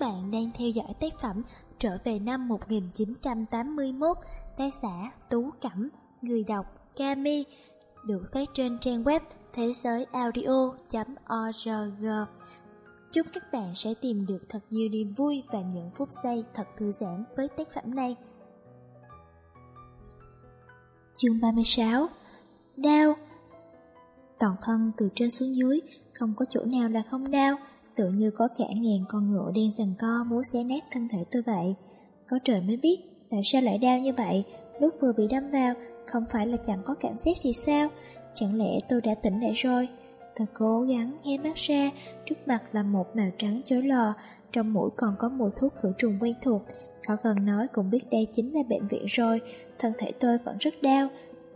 Các bạn đang theo dõi tác phẩm Trở về năm 1981, tác giả Tú Cẩm, người đọc Kami, được phát trên trang web thế giới audio.org. Chúc các bạn sẽ tìm được thật nhiều niềm vui và những phút giây thật thư giãn với tác phẩm này. Chương 36 Đau Toàn thân từ trên xuống dưới, không có chỗ nào là không đau, tự như có cả ngàn con ngựa đen giằng co muốn xé nát thân thể tôi vậy. Có trời mới biết, tại sao lại đau như vậy, lúc vừa bị đâm vào, không phải là chẳng có cảm giác gì sao, chẳng lẽ tôi đã tỉnh lại rồi. Tôi cố gắng hé mắt ra, trước mặt là một màu trắng chói lò, trong mũi còn có mùi thuốc khử trùng quen thuộc. khó gần nói cũng biết đây chính là bệnh viện rồi, thân thể tôi vẫn rất đau,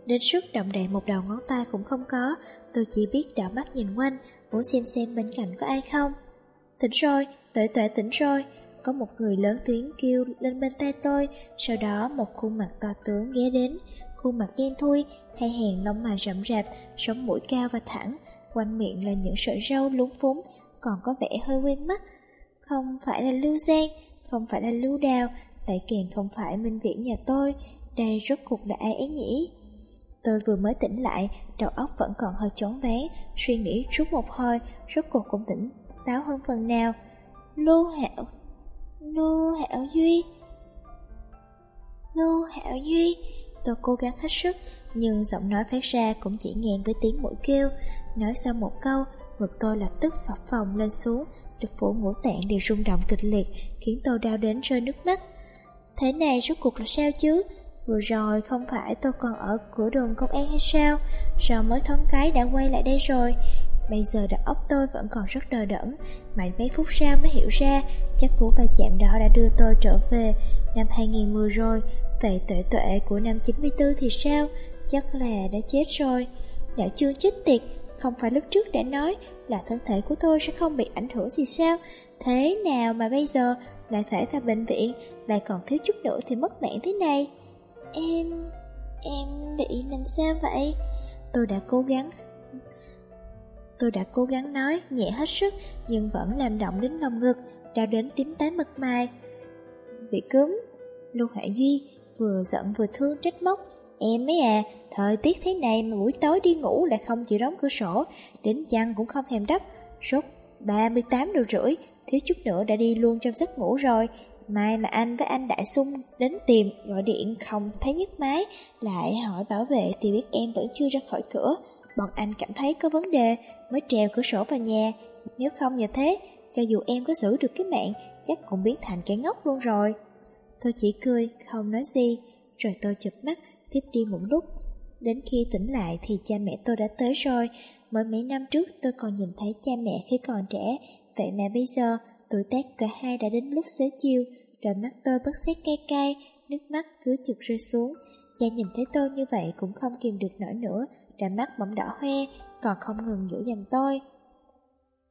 đến sức động đậy một đầu ngón tay cũng không có, tôi chỉ biết đảo mắt nhìn quanh, muốn xem xem bên cạnh có ai không. Tỉnh rồi, tuệ tuệ tỉnh rồi. Có một người lớn tiếng kêu lên bên tay tôi, sau đó một khuôn mặt to tướng ghé đến. Khuôn mặt đen thui, hai hàng lông mày rậm rạp, sống mũi cao và thẳng, quanh miệng là những sợi râu lúng phúng, còn có vẻ hơi quen mắt. Không phải là Lưu Giang, không phải là Lưu Đào, lại càng không phải Minh Viễn nhà tôi, đây rốt cuộc là ai ấy nhỉ? Tôi vừa mới tỉnh lại, đầu óc vẫn còn hơi chóng ván, suy nghĩ suốt một hồi, rốt cuộc cũng tỉnh táo hơn phần nào. Lưu Hạo, Lưu Hạo Duy, Lưu Hạo Duy, tôi cố gắng hết sức, nhưng giọng nói phát ra cũng chỉ ngang với tiếng mũi kêu. Nói sau một câu, ngực tôi lập tức phập phồng lên xuống, được phủ ngũ tạng đều rung động kịch liệt, khiến tôi đau đến rơi nước mắt. Thế này rốt cuộc là sao chứ? Vừa rồi không phải tôi còn ở cửa đồn công an hay sao? Sao mới thoáng cái đã quay lại đây rồi? Bây giờ đầu óc tôi vẫn còn rất đờ đẫn. Mãi mấy phút sau mới hiểu ra, Chắc cú va chạm đó đã đưa tôi trở về Năm 2010 rồi. Vậy tuệ tuệ của năm 94 thì sao? Chắc là đã chết rồi. Đã chưa chết tiệt. Không phải lúc trước đã nói Là thân thể của tôi sẽ không bị ảnh hưởng gì sao? Thế nào mà bây giờ? Lại phải vào bệnh viện, Lại còn thiếu chút nữa thì mất mạng thế này. Em... Em bị làm sao vậy? Tôi đã cố gắng Tôi đã cố gắng nói nhẹ hết sức Nhưng vẫn làm động đến lòng ngực Đau đến tím tái mật mài. Bị cúm Lưu Hạ Duy vừa giận vừa thương trách móc. Em ấy à Thời tiết thế này mà buổi tối đi ngủ Lại không chịu đóng cửa sổ Đến chăn cũng không thèm đắp. Rốt 38 độ rưỡi Thiếu chút nữa đã đi luôn trong giấc ngủ rồi. Mai mà anh với anh Đại Sung đến tìm gọi điện không thấy nhấc máy, lại hỏi bảo vệ thì biết em vẫn chưa ra khỏi cửa. Bọn anh cảm thấy có vấn đề mới treo cửa sổ vào nhà. Nếu không như thế, cho dù em có giữ được cái mạng, chắc cũng biến thành kẻ ngốc luôn rồi. Tôi chỉ cười, không nói gì, rồi tôi chụp mắt, tiếp đi một lúc. Đến khi tỉnh lại thì cha mẹ tôi đã tới rồi. Mới mấy năm trước tôi còn nhìn thấy cha mẹ khi còn trẻ, vậy mà bây giờ tuổi tác cả hai đã đến lúc xế chiều, Rồi mắt tôi bất xét cay cay, nước mắt cứ chực rơi xuống. Cha nhìn thấy tôi như vậy cũng không kìm được nổi nữa, đôi mắt bỗng đỏ hoe, còn không ngừng giữ dành tôi.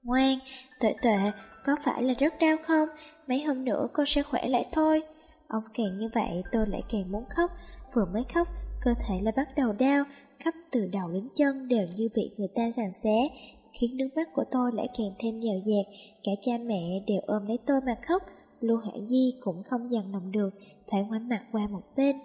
Ngoan, tuệ tuệ, có phải là rất đau không? Mấy hôm nữa con sẽ khỏe lại thôi. Ông càng như vậy tôi lại càng muốn khóc, vừa mới khóc, cơ thể lại bắt đầu đau, khắp từ đầu đến chân đều như bị người ta giàn xé, khiến nước mắt của tôi lại càng thêm nhào dạt, cả cha mẹ đều ôm lấy tôi mà khóc, Lưu Hải Di cũng không dằn lòng được, phải ngoảnh mặt qua một bên.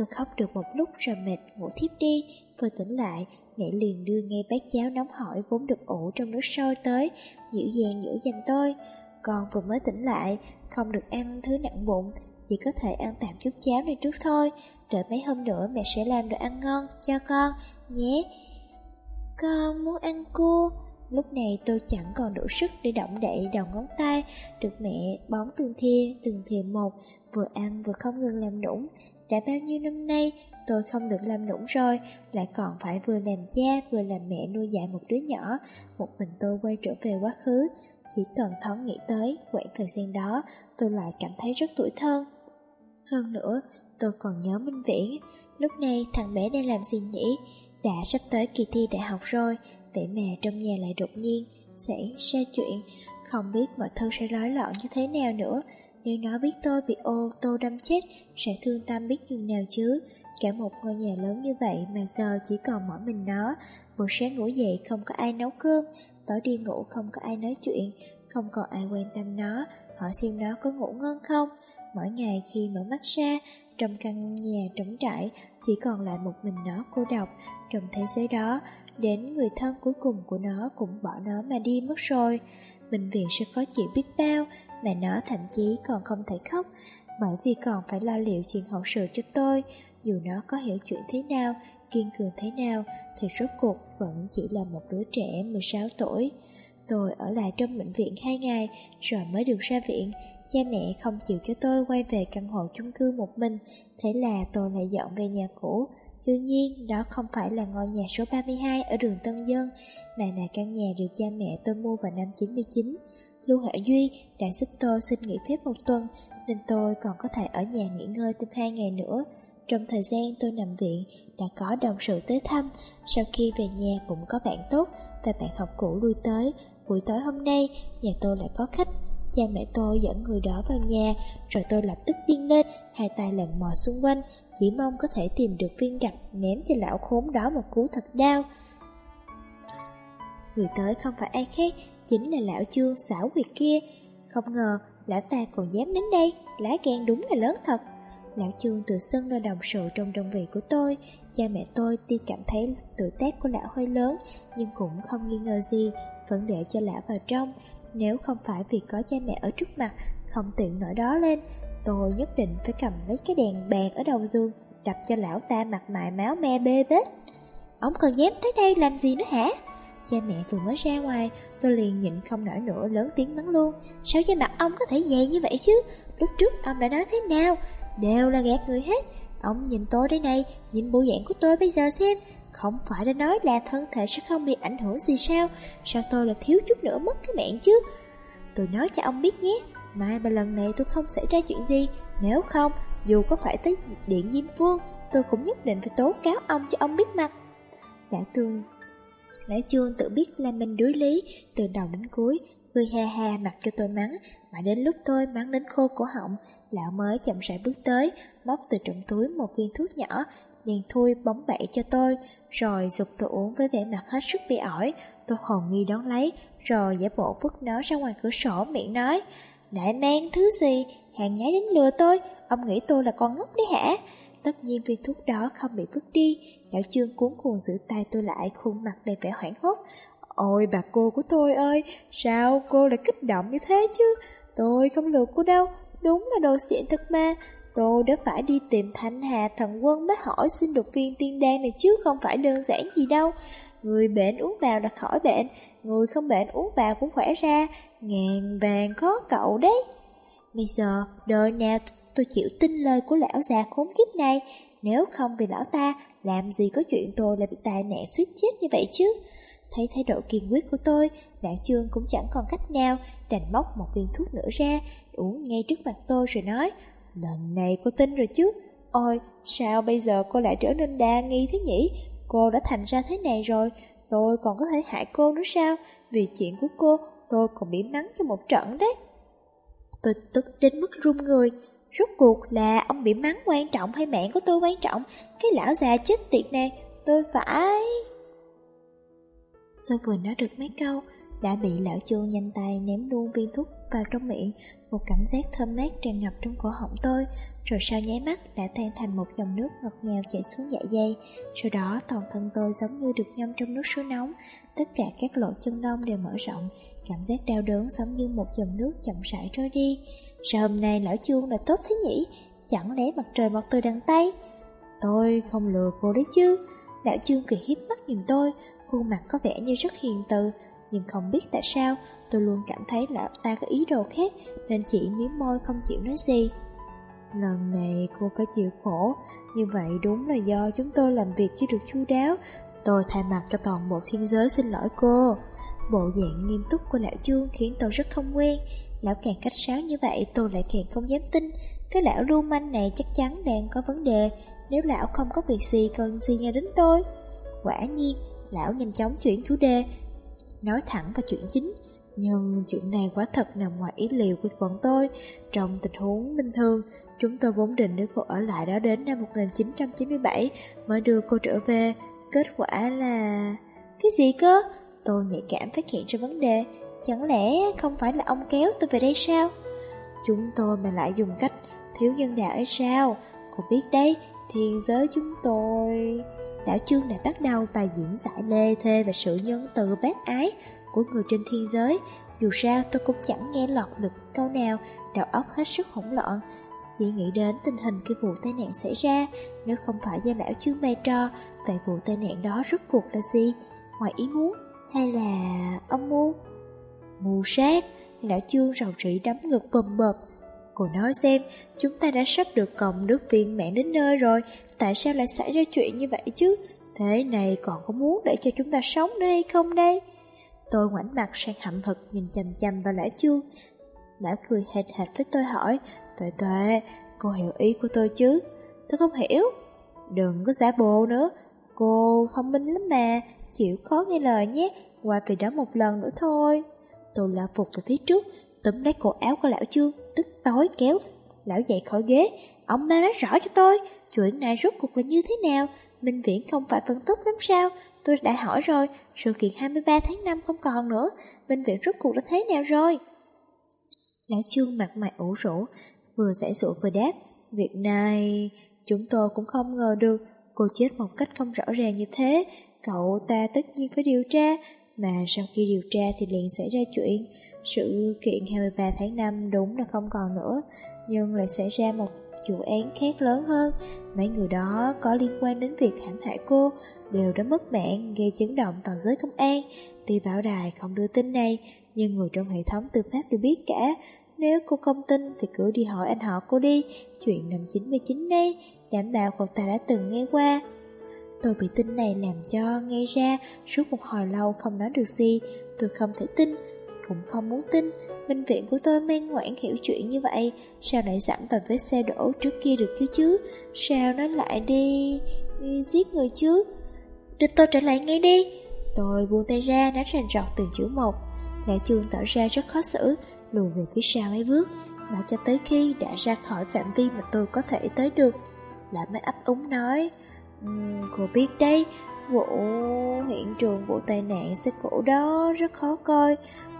Tôi khóc được một lúc rồi mệt ngủ thiếp đi, vừa tỉnh lại, mẹ liền đưa ngay bát cháo nóng hổi vốn được ủ trong nước sôi tới, dịu dàng giữ dành tôi. Con vừa mới tỉnh lại, không được ăn thứ nặng bụng, chỉ có thể ăn tạm chút cháo này trước thôi, đợi mấy hôm nữa mẹ sẽ làm đồ ăn ngon cho con, nhé. Con muốn ăn cua. Lúc này tôi chẳng còn đủ sức để động đậy đầu ngón tay, được mẹ bón từng thia, từng thìa một, vừa ăn vừa không ngừng làm nũng. Đã bao nhiêu năm nay, tôi không được làm nũng rồi, lại còn phải vừa làm cha vừa làm mẹ nuôi dạy một đứa nhỏ. Một mình tôi quay trở về quá khứ, chỉ cần thoáng nghĩ tới quãng thời gian đó, tôi lại cảm thấy rất tuổi thân. Hơn nữa, tôi còn nhớ Minh Viễn, lúc này thằng bé đang làm gì nhỉ? Đã sắp tới kỳ thi đại học rồi, vậy mà trong nhà lại đột nhiên xảy ra chuyện, không biết mọi thứ sẽ rối loạn như thế nào nữa. Nếu nó biết tôi bị ô tô đâm chết, sẽ thương tâm biết chừng nào chứ. Cả một ngôi nhà lớn như vậy mà giờ chỉ còn mỗi mình nó. Buổi sáng ngủ dậy không có ai nấu cơm, tối đi ngủ không có ai nói chuyện, không còn ai quan tâm nó, hỏi xem nó có ngủ ngon không. Mỗi ngày khi mở mắt ra, trong căn nhà trống trải, chỉ còn lại một mình nó cô độc. Trong thế giới đó, đến người thân cuối cùng của nó cũng bỏ nó mà đi mất rồi. Bệnh viện sẽ khó chịu biết bao, mẹ nó thậm chí còn không thể khóc, bởi vì còn phải lo liệu chuyện hậu sự cho tôi. Dù nó có hiểu chuyện thế nào, kiên cường thế nào, thì rốt cuộc vẫn chỉ là một đứa trẻ 16 tuổi. Tôi ở lại trong bệnh viện hai ngày rồi mới được ra viện. Cha mẹ không chịu cho tôi quay về căn hộ chung cư một mình, thế là tôi lại dọn về nhà cũ. Đương nhiên, đó không phải là ngôi nhà số 32 ở đường Tân Dân, mà là căn nhà được cha mẹ tôi mua vào năm 99. Lưu hệ Duy đã giúp tôi xin nghỉ phép một tuần, nên tôi còn có thể ở nhà nghỉ ngơi thêm hai ngày nữa. Trong thời gian tôi nằm viện, đã có đồng sự tới thăm, sau khi về nhà cũng có bạn tốt và bạn học cũ lui tới. Buổi tối hôm nay, nhà tôi lại có khách. Cha mẹ tôi dẫn người đó vào nhà, rồi tôi lập tức điên lên, hai tay lần mò xung quanh, chỉ mong có thể tìm được viên gạch ném cho lão khốn đó một cú thật đau. Người tới không phải ai khác, chính là lão chương xảo quyệt kia. Không ngờ, lão ta còn dám đến đây, lá gan đúng là lớn thật. Lão Trương tự xưng là đồng sự trong đơn vị của tôi Cha mẹ tôi tuy cảm thấy tuổi tác của lão hơi lớn Nhưng cũng không nghi ngờ gì Vẫn để cho lão vào trong Nếu không phải vì có cha mẹ ở trước mặt Không tiện nổi đó lên Tôi nhất định phải cầm lấy cái đèn bàn ở đầu giường Đập cho lão ta mặt mày máu me bê bết Ông còn dám tới đây làm gì nữa hả Cha mẹ vừa mới ra ngoài, Tôi liền nhịn không nổi nữa, lớn tiếng mắng luôn. Sao cho mặt ông có thể dày như vậy chứ? Lúc trước ông đã nói thế nào? Đều là gạt người hết. Ông nhìn tôi đây này, Nhìn bộ dạng của tôi bây giờ xem. Không phải đã nói là thân thể sẽ không bị ảnh hưởng gì sao? Sao tôi là thiếu chút nữa mất cái mạng chứ? Tôi nói cho ông biết nhé, Mai mà lần này tôi không xảy ra chuyện gì. Nếu không, Dù có phải tới điện Diêm Vương, Tôi cũng nhất định phải tố cáo ông cho ông biết mặt. Lão Tương Lão Trương tự biết là mình đuối lý Từ đầu đến cuối Cười ha ha mặt cho tôi mắng Mà đến lúc tôi mắng đến khô cổ họng Lão mới chậm rãi bước tới, móc từ trong túi một viên thuốc nhỏ, liền thui bóng bẫy cho tôi, rồi dục tôi uống với vẻ mặt hết sức bị ỏi. Tôi hồn nghi đón lấy, rồi giả bộ vứt nó ra ngoài cửa sổ miệng nói, Lại mang thứ gì, hàng nhái đến lừa tôi, ông nghĩ tôi là con ngốc đấy hả? Tất nhiên viên thuốc đó không bị vứt đi, lão trương cuốn cuồng giữ tay tôi lại, khuôn mặt đầy vẻ hoảng hốt. Ôi bà cô của tôi ơi, sao cô lại kích động như thế chứ? Tôi không lừa cô đâu, Đúng là đồ xịn thật mà Tôi đã phải đi tìm Thanh Hà thần quân mới hỏi xin được viên tiên đan này chứ không phải đơn giản gì đâu. Người bệnh uống vào là khỏi bệnh, người không bệnh uống vào cũng khỏe ra, ngàn vàng khó cậu đấy. Bây giờ, đời nào tôi chịu tin lời của lão già khốn kiếp này, nếu không vì lão ta, làm gì có chuyện tôi lại bị tai nạn suýt chết như vậy chứ. Thấy thái độ kiên quyết của tôi, đảng trương cũng chẳng còn cách nào, đành móc một viên thuốc nữa ra, uống ngay trước mặt tôi rồi nói, lần này cô tin rồi chứ. Ôi, sao bây giờ cô lại trở nên đa nghi thế nhỉ? Cô đã thành ra thế này rồi, tôi còn có thể hại cô nữa sao? Vì chuyện của cô, tôi còn bị mắng cho một trận đấy. Tôi tức đến mức run người. Rốt cuộc là ông bị mắng quan trọng hay mạng của tôi quan trọng? Cái lão già chết tiệt này, tôi phải... Tôi vừa nói được mấy câu, đã bị lão chuông nhanh tay ném luôn viên thuốc vào trong miệng, một cảm giác thơm mát tràn ngập trong cổ họng tôi, rồi sau nháy mắt đã tan thành một dòng nước ngọt ngào chảy xuống dạ dày. Sau đó toàn thân tôi giống như được ngâm trong nước suối nóng, tất cả các lỗ chân lông đều mở rộng, cảm giác đau đớn giống như một dòng nước chậm rãi trôi đi. Sao hôm nay lão chuông là tốt thế nhỉ? Chẳng lẽ mặt trời mọc từ đằng Tây? Tôi không lừa cô đấy chứ. Lão chuông cười hiếp mắt nhìn tôi, khuôn mặt có vẻ như rất hiền từ, nhưng không biết tại sao tôi luôn cảm thấy lão ta có ý đồ khác nên chỉ miếm môi không chịu nói gì. Lần này cô phải chịu khổ, như vậy đúng là do chúng tôi làm việc chưa được chu đáo. Tôi thay mặt cho toàn bộ thiên giới xin lỗi cô. Bộ dạng nghiêm túc của lão chương khiến tôi rất không quen. Lão càng cách sáo như vậy tôi lại càng không dám tin. Cái lão lưu manh này chắc chắn đang có vấn đề. Nếu lão không có việc gì cần gì nghe đến tôi. Quả nhiên, lão nhanh chóng chuyển chủ đề, nói thẳng vào chuyện chính. Nhưng chuyện này quá thật nằm ngoài ý liệu của bọn tôi. Trong tình huống bình thường, chúng tôi vốn định nếu cô ở lại đó đến năm 1997 mới đưa cô trở về. Kết quả là... Cái gì cơ? Tôi nhạy cảm phát hiện ra vấn đề. Chẳng lẽ không phải là ông kéo tôi về đây sao? Chúng tôi mà lại dùng cách thiếu nhân đạo ấy sao? Cô biết đấy, thiên giới chúng tôi... đảo Trương đã bắt đầu bài diễn giải lê thê và sự nhân từ bác ái của người trên thiên giới. Dù sao tôi cũng chẳng nghe lọt được câu nào, đầu óc hết sức hỗn loạn. Chỉ nghĩ đến tình hình cái vụ tai nạn xảy ra, nếu không phải do lão chương bày trò, vậy vụ tai nạn đó rốt cuộc là gì? Ngoài ý muốn, hay là âm mưu? Mù sát, lão chương rầu rĩ đấm ngực bầm bập. Cô nói xem, chúng ta đã sắp được cộng nước viên mạng đến nơi rồi, tại sao lại xảy ra chuyện như vậy chứ? Thế này còn có muốn để cho chúng ta sống nữa hay không đây? Tôi ngoảnh mặt sang hậm hực nhìn chằm chằm vào lão chuông Lão cười hệt hệt với tôi hỏi, Tuệ tuệ, cô hiểu ý của tôi chứ? Tôi không hiểu. Đừng có giả bộ nữa, cô thông minh lắm mà, chịu khó nghe lời nhé, qua về đó một lần nữa thôi. Tôi lao phục về phía trước, túm lấy cổ áo của lão Trương, tức tối kéo lão dậy khỏi ghế. Ông ma nói rõ cho tôi, chuyện này rốt cuộc là như thế nào? Minh Viễn không phải phân tốt lắm sao? Tôi đã hỏi rồi, sự kiện 23 tháng 5 không còn nữa, bệnh viện rốt cuộc đã thế nào rồi? Lão Trương mặt mày ủ rũ, vừa giải sụa vừa đáp. Việc này, chúng tôi cũng không ngờ được, cô chết một cách không rõ ràng như thế. Cậu ta tất nhiên phải điều tra, mà sau khi điều tra thì liền xảy ra chuyện. Sự kiện 23 tháng 5 đúng là không còn nữa, nhưng lại xảy ra một vụ án khác lớn hơn. Mấy người đó có liên quan đến việc hãm hại cô, đều đã mất mạng, gây chấn động toàn giới công an. Tuy bảo đài không đưa tin này, nhưng người trong hệ thống tư pháp đều biết cả. Nếu cô không tin thì cứ đi hỏi anh họ cô đi, chuyện năm 99 đây, đảm bảo cậu ta đã từng nghe qua. Tôi bị tin này làm cho ngay ra suốt một hồi lâu không nói được gì, tôi không thể tin, cũng không muốn tin. Minh viện của tôi men ngoãn hiểu chuyện như vậy, sao lại giảm vào vết xe đổ trước kia được chứ chứ? Sao nó lại đi... đi giết người chứ? Đưa tôi trở lại ngay đi. Tôi buông tay ra, nói rành rọt từng chữ một. Lão trương tỏ ra rất khó xử, lùi về phía sau mấy bước, mãi cho tới khi đã ra khỏi phạm vi mà tôi có thể tới được. Lại mới ấp úng nói, um, cô biết đấy, vụ hiện trường vụ tai nạn xe cổ đó rất khó coi.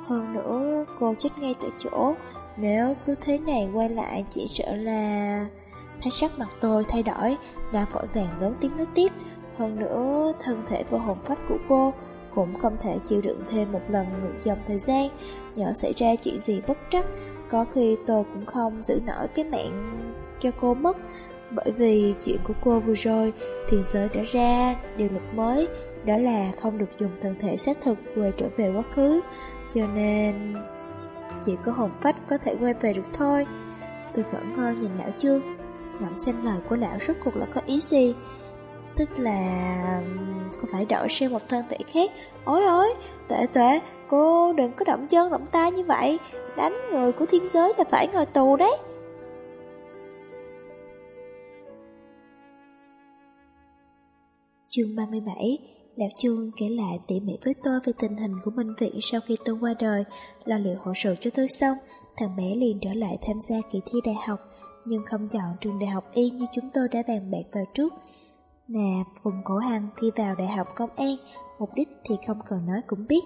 Hơn nữa, cô chết ngay tại chỗ, nếu cứ thế này quay lại chỉ sợ là... Thấy sắc mặt tôi thay đổi, đã vội vàng lớn tiếng nói tiếp. Hơn nữa, thân thể và hồn phách của cô cũng không thể chịu đựng thêm một lần ngược dòng thời gian. Nhỡ xảy ra chuyện gì bất trắc, có khi tôi cũng không giữ nổi cái mạng cho cô mất. Bởi vì chuyện của cô vừa rồi, thiên giới đã ra điều luật mới, đó là không được dùng thân thể xác thực quay trở về quá khứ. Cho nên chỉ có hồn phách có thể quay về được thôi. Tôi ngẩn ngơ nhìn lão chương, ngẫm xem lời của lão rốt cuộc là có ý gì. Tức là cô phải đổi sang một thân thể khác. Ôi ôi, tệ tệ Cô đừng có động chân động tay như vậy. Đánh người của thiên giới là phải ngồi tù đấy. Chương 37 Lão Chương kể lại tỉ mỉ với tôi về tình hình của Minh Viện sau khi tôi qua đời, lo liệu hỗ trợ cho tôi xong, thằng bé liền trở lại tham gia kỳ thi đại học, nhưng không chọn trường đại học y như chúng tôi đã bàn bạc vào trước, mà Phùng Cổ Hằng thi vào Đại học Công an, mục đích thì không cần nói cũng biết.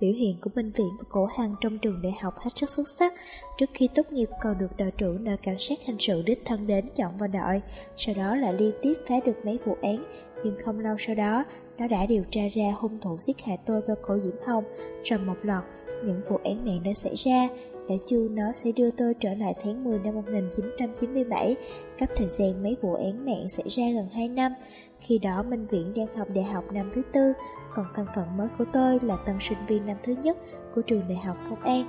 Biểu hiện của bệnh viện của Cổ Hằng trong trường đại học hết sức xuất sắc. Trước khi tốt nghiệp còn được đội trưởng nơi cảnh sát hình sự đích thân đến chọn vào đội, sau đó lại liên tiếp phá được mấy vụ án. Nhưng không lâu sau đó, nó đã điều tra ra hung thủ giết hại tôi và cổ Diễm Hồng trong một loạt những vụ án mạng đã xảy ra. Đã chu nó sẽ đưa tôi trở lại tháng 10 năm 1997, cách thời gian mấy vụ án mạng xảy ra gần 2 năm. Khi đó Minh Viễn đang học đại học năm thứ tư, còn thân phận mới của tôi là tân sinh viên năm thứ nhất của trường đại học Công an.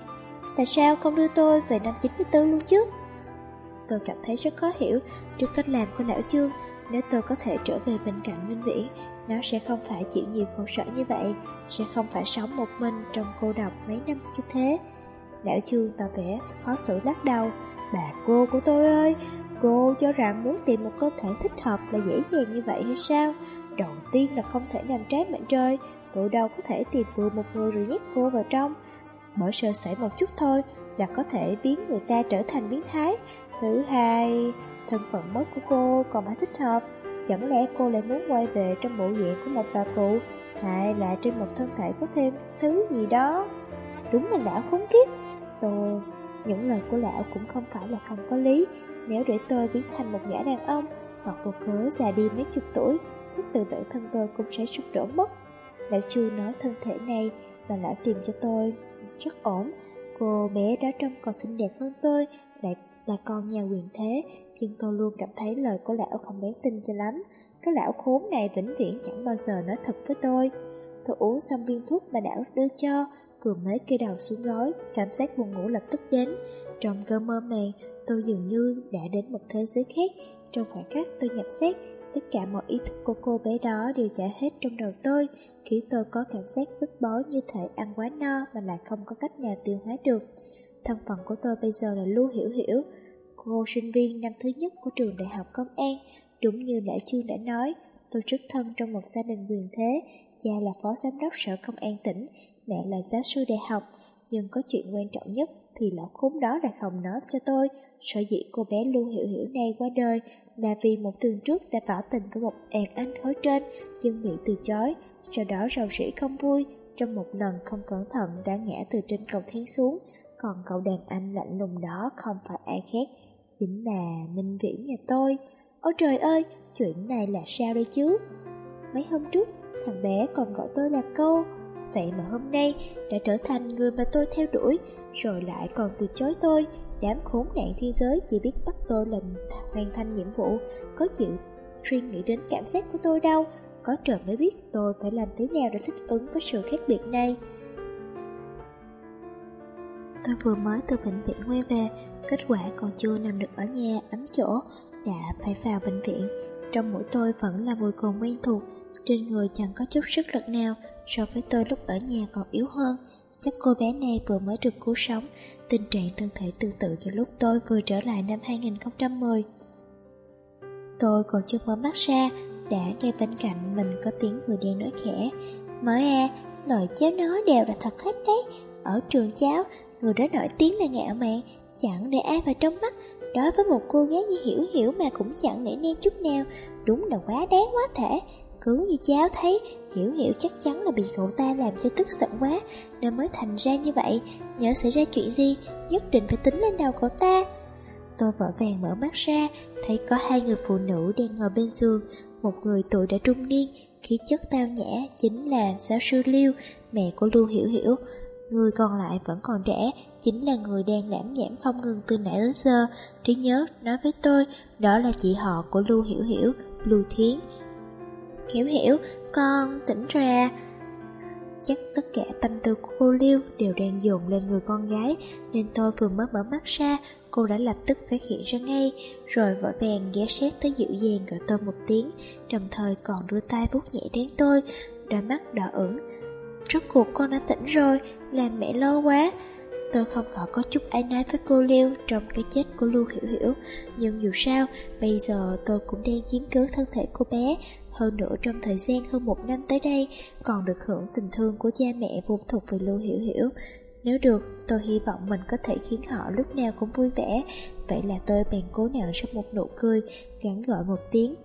Tại sao không đưa tôi về năm 94 luôn chứ? Tôi cảm thấy rất khó hiểu trước cách làm của lão chương. Nếu tôi có thể trở về bên cạnh Minh Viễn, nó sẽ không phải chịu nhiều khổ sở như vậy, sẽ không phải sống một mình trong cô độc mấy năm như thế. Lão Trương tỏ vẻ khó xử lắc đầu. Bà cô của tôi ơi, Cô cho rằng muốn tìm một cơ thể thích hợp là dễ dàng như vậy hay sao? Đầu tiên là không thể làm trái mệnh trời, tôi đâu có thể tìm vừa một người rồi nhét cô vào trong. Mở sơ sẩy một chút thôi là có thể biến người ta trở thành biến thái. Thứ hai, thân phận mới của cô còn phải thích hợp. Chẳng lẽ cô lại muốn quay về trong bộ dạng của một bà cụ, hay là trên một thân thể có thêm thứ gì đó? Đúng là đã khốn kiếp. Tôi. Những lời của lão cũng không phải là không có lý. Nếu để tôi biến thành một gã đàn ông, Hoặc một cớ già đi mấy chục tuổi, Thức tự bản thân tôi cũng sẽ sụp đổ mất. Lão chưa nói thân thể này Mà lão tìm cho tôi rất ổn. Cô bé đó trông còn xinh đẹp hơn tôi, Lại là con nhà quyền thế, Nhưng tôi luôn cảm thấy lời của lão không đáng tin cho lắm. Cái lão khốn này vĩnh viễn chẳng bao giờ nói thật với tôi. Tôi uống xong viên thuốc mà lão đưa cho Vừa mới kê đầu xuống gói Cảm giác buồn ngủ lập tức đến. Trong cơn mơ màng, Tôi dường như đã đến một thế giới khác. Trong khoảnh khắc tôi nhập xét, Tất cả mọi ý thức của cô bé đó đều trả hết trong đầu tôi, Khiến tôi có cảm giác bức bối như thể ăn quá no Mà lại không có cách nào tiêu hóa được. Thân phận của tôi bây giờ là Lưu Hiểu Hiểu, Cô sinh viên năm thứ nhất của trường đại học công an. Đúng như đã Chương đã nói, Tôi xuất thân trong một gia đình quyền thế Cha là phó giám đốc sở công an tỉnh. Mẹ là giáo sư đại học Nhưng có chuyện quan trọng nhất Thì lão khốn đó lại không nói cho tôi. Sở dĩ cô bé Lưu Hiểu Hiểu này qua đời Là vì một tuần trước đã tỏ tình với một đàn anh khối trên Nhưng bị từ chối. Sau đó rầu rĩ không vui Trong một lần không cẩn thận đã ngã từ trên cầu thang xuống. Còn cậu đàn anh lạnh lùng đó không phải ai khác Chính là Minh Viễn nhà tôi. Ôi trời ơi, chuyện này là sao đây chứ? Mấy hôm trước, thằng bé còn gọi tôi là cô Vậy mà hôm nay đã trở thành người mà tôi theo đuổi, Rồi lại còn từ chối tôi. Đám khốn nạn thế giới chỉ biết bắt tôi lần hoàn thành nhiệm vụ, Có chịu suy nghĩ đến cảm giác của tôi đâu. Có trời mới biết tôi phải làm thế nào để thích ứng với sự khác biệt này. Tôi vừa mới từ bệnh viện quay về, Kết quả còn chưa nằm được ở nhà, ấm chỗ, Đã phải vào bệnh viện. Trong mũi tôi vẫn là mùi cồn quen thuộc, Trên người chẳng có chút sức lực nào so với tôi lúc ở nhà còn yếu hơn. Chắc cô bé này vừa mới được cứu sống, tình trạng thân thể tương tự như lúc tôi vừa trở lại năm 2010. Tôi còn chưa mở mắt ra, đã nghe bên cạnh mình có tiếng người đen nói khẽ. Mới à, lời cháu nói đều là thật hết đấy. Ở trường cháu, người đó nổi tiếng là ngạo mạn, chẳng để ai vào trong mắt. Đối với một cô gái như Hiểu Hiểu mà cũng chẳng nể nang chút nào, đúng là quá đáng quá thể. Cứ như cháu thấy, Hiểu hiểu chắc chắn là bị cậu ta làm cho tức giận quá, Nên mới thành ra như vậy. Nhớ xảy ra chuyện gì, Nhất định phải tính lên đầu cậu ta. Tôi vội vàng mở mắt ra, Thấy có hai người phụ nữ đang ngồi bên giường. Một người tuổi đã trung niên, Khí chất tao nhã, Chính là giáo sư Liêu Mẹ của Lưu Hiểu Hiểu. Người còn lại vẫn còn trẻ, Chính là người đang lãm nhảm không ngừng từ nãy đến giờ. Trí nhớ nói với tôi, Đó là chị họ của Lưu Hiểu Hiểu, Lưu Thiến. Hiểu hiểu, con tỉnh ra. Chắc tất cả tâm tư của cô Liêu đều đang dồn lên người con gái Nên tôi vừa mới mở mắt ra Cô đã lập tức phát hiện ra ngay Rồi vội vàng ghé sát tới dịu dàng gọi tôi một tiếng Đồng thời còn đưa tay vuốt nhẹ trán tôi Đôi mắt đỏ ửng. Rốt cuộc con đã tỉnh rồi Làm mẹ lo quá. Tôi không khỏi có chút ai nái với cô Liêu trong cái chết của Lưu Hiểu Hiểu Nhưng dù sao, bây giờ tôi cũng đang chiếm cứ thân thể cô bé hơn nữa trong thời gian hơn một năm tới đây Còn được hưởng tình thương của cha mẹ vô thuộc về Lưu Hiểu Hiểu. Nếu được, tôi hy vọng mình có thể khiến họ lúc nào cũng vui vẻ. Vậy là tôi bèn cố nở ra một nụ cười Gắn gọi một tiếng.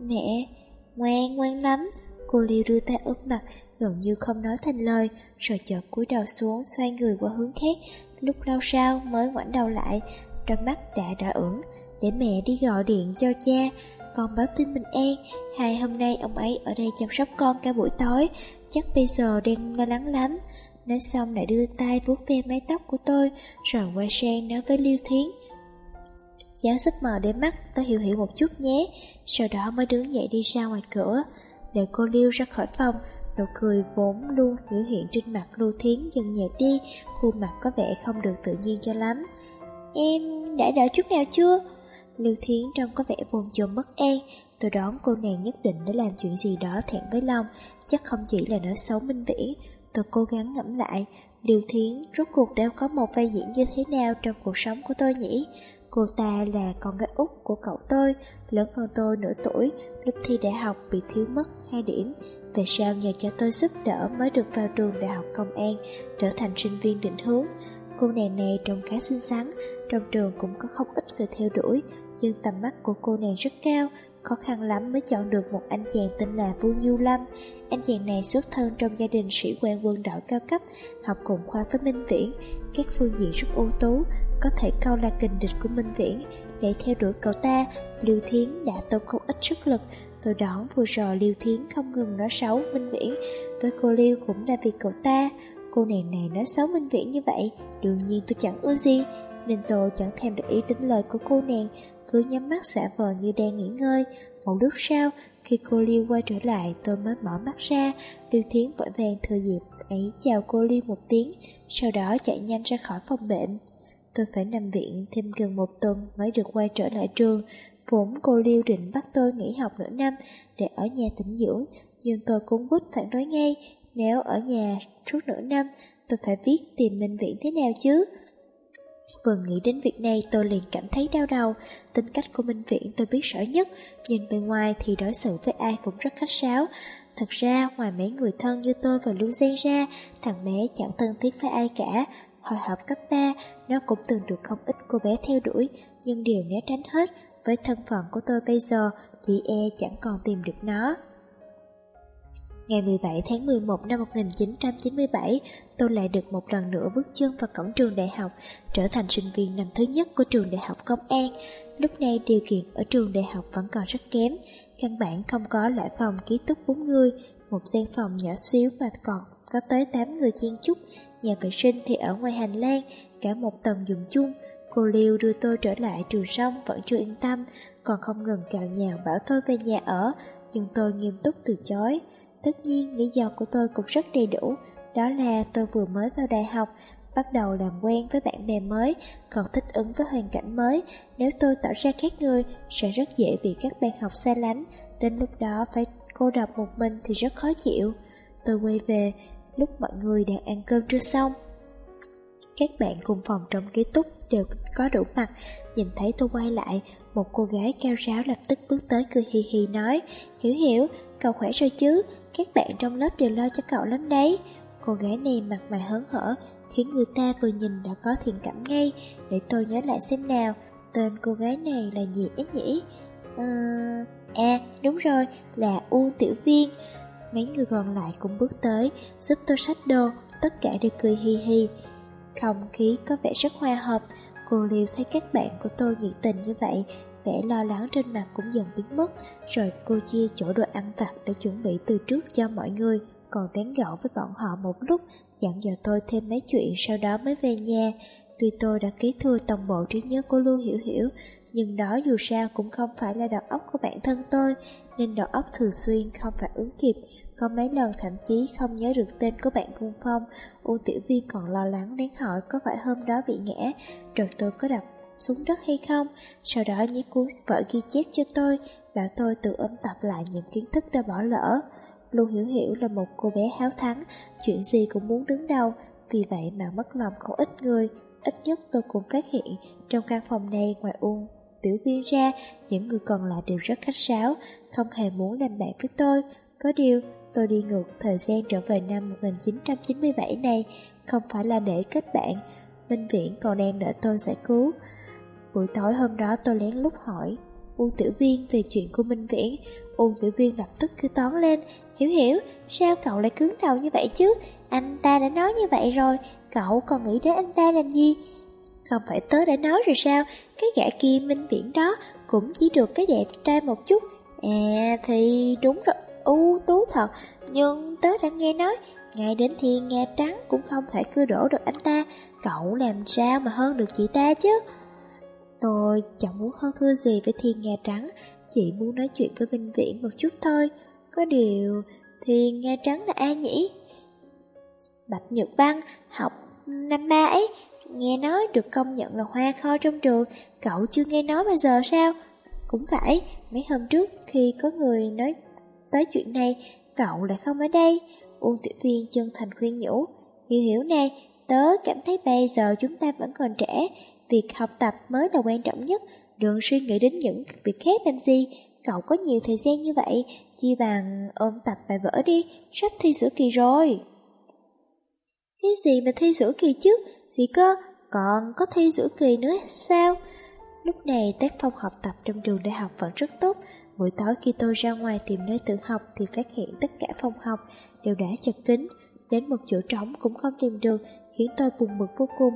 Mẹ, ngoan, ngoan lắm. Cô Liêu đưa tay ướp mặt Gần như không nói thành lời Rồi chợt cúi đầu xuống xoay người qua hướng khác. Lúc lâu sau mới ngoảnh đầu lại Đôi mắt đã đỏ ửng. Để mẹ đi gọi điện cho cha con báo tin bình an Hai hôm nay ông ấy ở đây chăm sóc con cả buổi tối. Chắc bây giờ đang lo lắng lắm. Nói xong lại đưa tay vuốt ve mái tóc của tôi, Rồi quay sang nói với Liêu Thiến. Cháu sắp mờ để mắt, Tôi hiểu hiểu một chút nhé. Sau đó mới đứng dậy đi ra ngoài cửa. Đợi cô Liêu ra khỏi phòng, Nụ cười vốn luôn biểu hiện trên mặt Lưu Thiến dần nhạt đi, Khuôn mặt có vẻ không được tự nhiên cho lắm. Em đã đợi chút nào chưa? Lưu Thiến trông có vẻ buồn chồn bất an. Tôi đoán cô nàng nhất định đã làm chuyện gì đó thẹn với lòng Chắc không chỉ là nói xấu Minh Vĩ. Tôi cố gắng ngẫm lại, Lưu Thiến rốt cuộc đã có một vai diễn như thế nào trong cuộc sống của tôi nhỉ? Cô ta là con gái út của cậu tôi, Lớn hơn tôi nửa tuổi, Lúc thi đại học bị thiếu mất 2 điểm. Về sau nhờ cho tôi giúp đỡ mới được vào trường đại học công an, Trở thành sinh viên định hướng. Cô nàng này trông khá xinh xắn, Trong trường cũng có không ít người theo đuổi nhưng tầm mắt của cô nàng rất cao, khó khăn lắm mới chọn được một anh chàng tên là Vương Du Lâm. Anh chàng này xuất thân trong gia đình sĩ quan quân đội cao cấp, học cùng khoa với Minh Viễn, các phương diện rất ưu tú, có thể câu là kình địch của Minh Viễn để theo đuổi cậu ta, Lưu Thiến đã tốn không ít sức lực. Tôi đoán vừa rồi Lưu Thiến không ngừng nói xấu Minh Viễn, với cô Lưu cũng là vì cậu ta. Cô nàng này nói xấu Minh Viễn như vậy, đương nhiên tôi chẳng ưa gì, nên tôi chẳng thèm để ý đến lời của cô nàng, cứ nhắm mắt xả vờ như đang nghỉ ngơi. Một lúc sau, khi cô liêu quay trở lại, tôi mới mở mắt ra, Lưu Thiến vội vàng thừa dịp ấy chào cô liêu một tiếng, sau đó chạy nhanh ra khỏi phòng bệnh. Tôi phải nằm viện thêm gần một tuần mới được quay trở lại trường. Vốn cô Liêu định bắt tôi nghỉ học nửa năm để ở nhà tĩnh dưỡng, nhưng tôi cũng quýt phản đối ngay. Nếu ở nhà suốt nửa năm, tôi phải viết tìm minh viện thế nào chứ? Vừa nghĩ đến việc này tôi liền cảm thấy đau đầu. Tính cách của Minh Viễn tôi biết rõ nhất Nhìn bên ngoài thì đối xử với ai cũng rất khách sáo. Thật ra ngoài mấy người thân như tôi và Lưu Giang ra Thằng bé chẳng thân thiết với ai cả. Hồi học cấp 3 Nó cũng từng được không ít cô bé theo đuổi Nhưng điều né tránh hết Với thân phận của tôi bây giờ Chị e chẳng còn tìm được nó. Ngày 17 tháng 11 năm 1997, tôi lại được một lần nữa bước chân vào cổng trường đại học, trở thành sinh viên năm thứ nhất của trường đại học công an. Lúc này điều kiện ở trường đại học vẫn còn rất kém, căn bản không có loại phòng ký túc 4 người, một gian phòng nhỏ xíu và còn có tới 8 người chen chúc, nhà vệ sinh thì ở ngoài hành lang, cả một tầng dùng chung. Cô Liêu đưa tôi trở lại trường xong vẫn chưa yên tâm, còn không ngừng cào nhào bảo tôi về nhà ở, nhưng tôi nghiêm túc từ chối. Tất nhiên, lý do của tôi cũng rất đầy đủ, đó là tôi vừa mới vào đại học, bắt đầu làm quen với bạn bè mới, còn thích ứng với hoàn cảnh mới. Nếu tôi tỏ ra khác người, sẽ rất dễ bị các bạn học xa lánh, đến lúc đó phải cô độc một mình thì rất khó chịu. Tôi quay về, lúc mọi người đang ăn cơm chưa xong. Các bạn cùng phòng trong ký túc đều có đủ mặt, nhìn thấy tôi quay lại, một cô gái cao ráo lập tức bước tới cười hì hì nói, Hiểu hiểu, cậu khỏe rồi chứ, các bạn trong lớp đều lo cho cậu lắm đấy. Cô gái này mặt mày hớn hở, khiến người ta vừa nhìn đã có thiện cảm ngay, để tôi nhớ lại xem nào, tên cô gái này là gì ấy nhỉ? À, à, đúng rồi, là U Tiểu Viên. Mấy người còn lại cũng bước tới, giúp tôi sách đồ, tất cả đều cười hi hi. Không khí có vẻ rất hòa hợp, cô Liêu thấy các bạn của tôi nhiệt tình như vậy, vẻ lo lắng trên mặt cũng dần biến mất, rồi cô chia chỗ đồ ăn vặt để chuẩn bị từ trước cho mọi người, còn tán gẫu với bọn họ một lúc, dặn dò tôi thêm mấy chuyện sau đó mới về nhà. Tuy tôi đã ký thừa toàn bộ trí nhớ của Lưu Hiểu Hiểu, nhưng đó dù sao cũng không phải là đầu óc của bản thân tôi, nên đầu óc thường xuyên không phải ứng kịp. Có mấy lần thậm chí không nhớ được tên của bạn Cung Phong, U Tiểu vi còn lo lắng đến hỏi có phải hôm đó bị ngã, rồi tôi có đập xuống đất hay không, sau đó nhí cuốn vợ ghi chép cho tôi, bảo tôi tự ôm tập lại những kiến thức đã bỏ lỡ. Lưu Hiểu Hiểu là một cô bé háo thắng, chuyện gì cũng muốn đứng đầu, vì vậy mà mất lòng không ít người. Ít nhất tôi cũng phát hiện, trong căn phòng này ngoài Uông, tiểu viên ra, những người còn lại đều rất khách sáo, không hề muốn làm bạn với tôi. Có điều, tôi đi ngược thời gian trở về năm 1997 này, không phải là để kết bạn. Minh Viễn còn đang đợi tôi giải cứu. Buổi tối hôm đó tôi lén lút hỏi Uông Tiểu Viên về chuyện của Minh Viễn Uông tử Viên lập tức kêu tón lên. Hiểu hiểu, sao cậu lại cứng đầu như vậy chứ? Anh ta đã nói như vậy rồi Cậu còn nghĩ đến anh ta làm gì? Không phải tớ đã nói rồi sao? Cái gã kia Minh Viễn đó Cũng chỉ được cái đẹp trai một chút. À thì đúng rồi ưu tú thật Nhưng tớ đã nghe nói ngay đến thiên Nga Trắng cũng không thể cưa đổ được anh ta. Cậu làm sao mà hơn được chị ta chứ? Tôi chẳng muốn hơn thua gì với Thiên Nga Trắng, chỉ muốn nói chuyện với Minh Viễn một chút thôi. Có điều, thì Nga Trắng là ai nhỉ? Bạch Nhật Văn, học năm ba ấy, nghe nói được công nhận là hoa kho trong trường, cậu chưa nghe nói bao giờ sao? Cũng phải, mấy hôm trước khi có người nói tới chuyện này, cậu lại không ở đây. Uông Tiểu Viên chân thành khuyên nhủ, hiểu hiểu này, tớ cảm thấy bây giờ chúng ta vẫn còn trẻ, Việc học tập mới là quan trọng nhất, đừng suy nghĩ đến những việc khác làm gì. Cậu có nhiều thời gian như vậy, chi bằng ôm tập bài vở đi, sắp thi sửa kỳ rồi. Cái gì mà thi sửa kỳ chứ? Thì cơ, còn có thi sửa kỳ nữa sao? Lúc này tác phong học tập trong trường đại học vẫn rất tốt. Buổi tối khi tôi ra ngoài tìm nơi tự học thì phát hiện tất cả phòng học đều đã chật kín. Đến một chỗ trống cũng không tìm được, khiến tôi buồn bực vô cùng.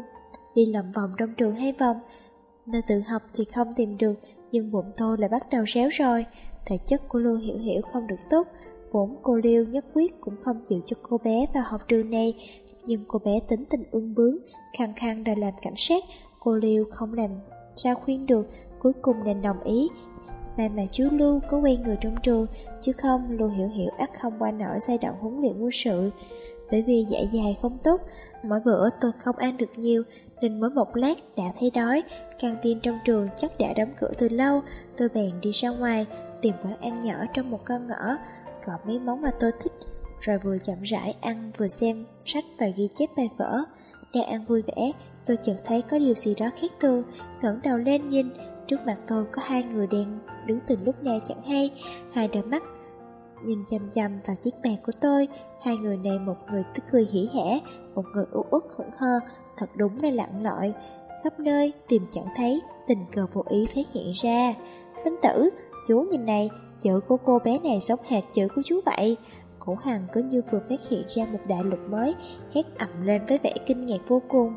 đi lầm vòng trong trường hai vòng. Nơi tự học thì không tìm được, nhưng bụng tôi lại bắt đầu réo rồi. Thể chất của Lưu Hiểu Hiểu không được tốt, vốn cô Liêu nhất quyết cũng không chịu cho cô bé vào học trường này, nhưng cô bé tính tình ương bướng, khăng khăng đòi làm cảnh sát, cô Liêu không làm sao khuyên được, cuối cùng nên đồng ý. May mà chú Lưu có quen người trong trường, chứ không Lưu Hiểu Hiểu ắt không qua nổi giai đoạn huấn luyện quân sự. Bởi vì dạ dày không tốt, mỗi bữa tôi không ăn được nhiều, nên mới một lát đã thấy đói. Căng tin trong trường chắc đã đóng cửa từ lâu, tôi bèn đi ra ngoài, tìm quán ăn nhỏ trong một con ngõ, gọi mấy món mà tôi thích, rồi vừa chậm rãi ăn vừa xem sách và ghi chép bài vở. Đang ăn vui vẻ, tôi chợt thấy có điều gì đó khác thường, ngẩng đầu lên nhìn, trước mặt tôi có hai người đen đứng từ lúc nào chẳng hay, hai đôi mắt nhìn chăm chăm vào chiếc bàn của tôi. Hai người này một người tức cười hỉ hẻ, một người u uất hững hơ, thật đúng là lặng lội. Khắp nơi tìm chẳng thấy, tình cờ vô ý phát hiện ra. Tính tử, chú nhìn này, chữ của cô bé này giống hệt chữ của chú vậy. Cổ hằng cứ như vừa phát hiện ra một đại lục mới, hét ầm lên với vẻ kinh ngạc vô cùng.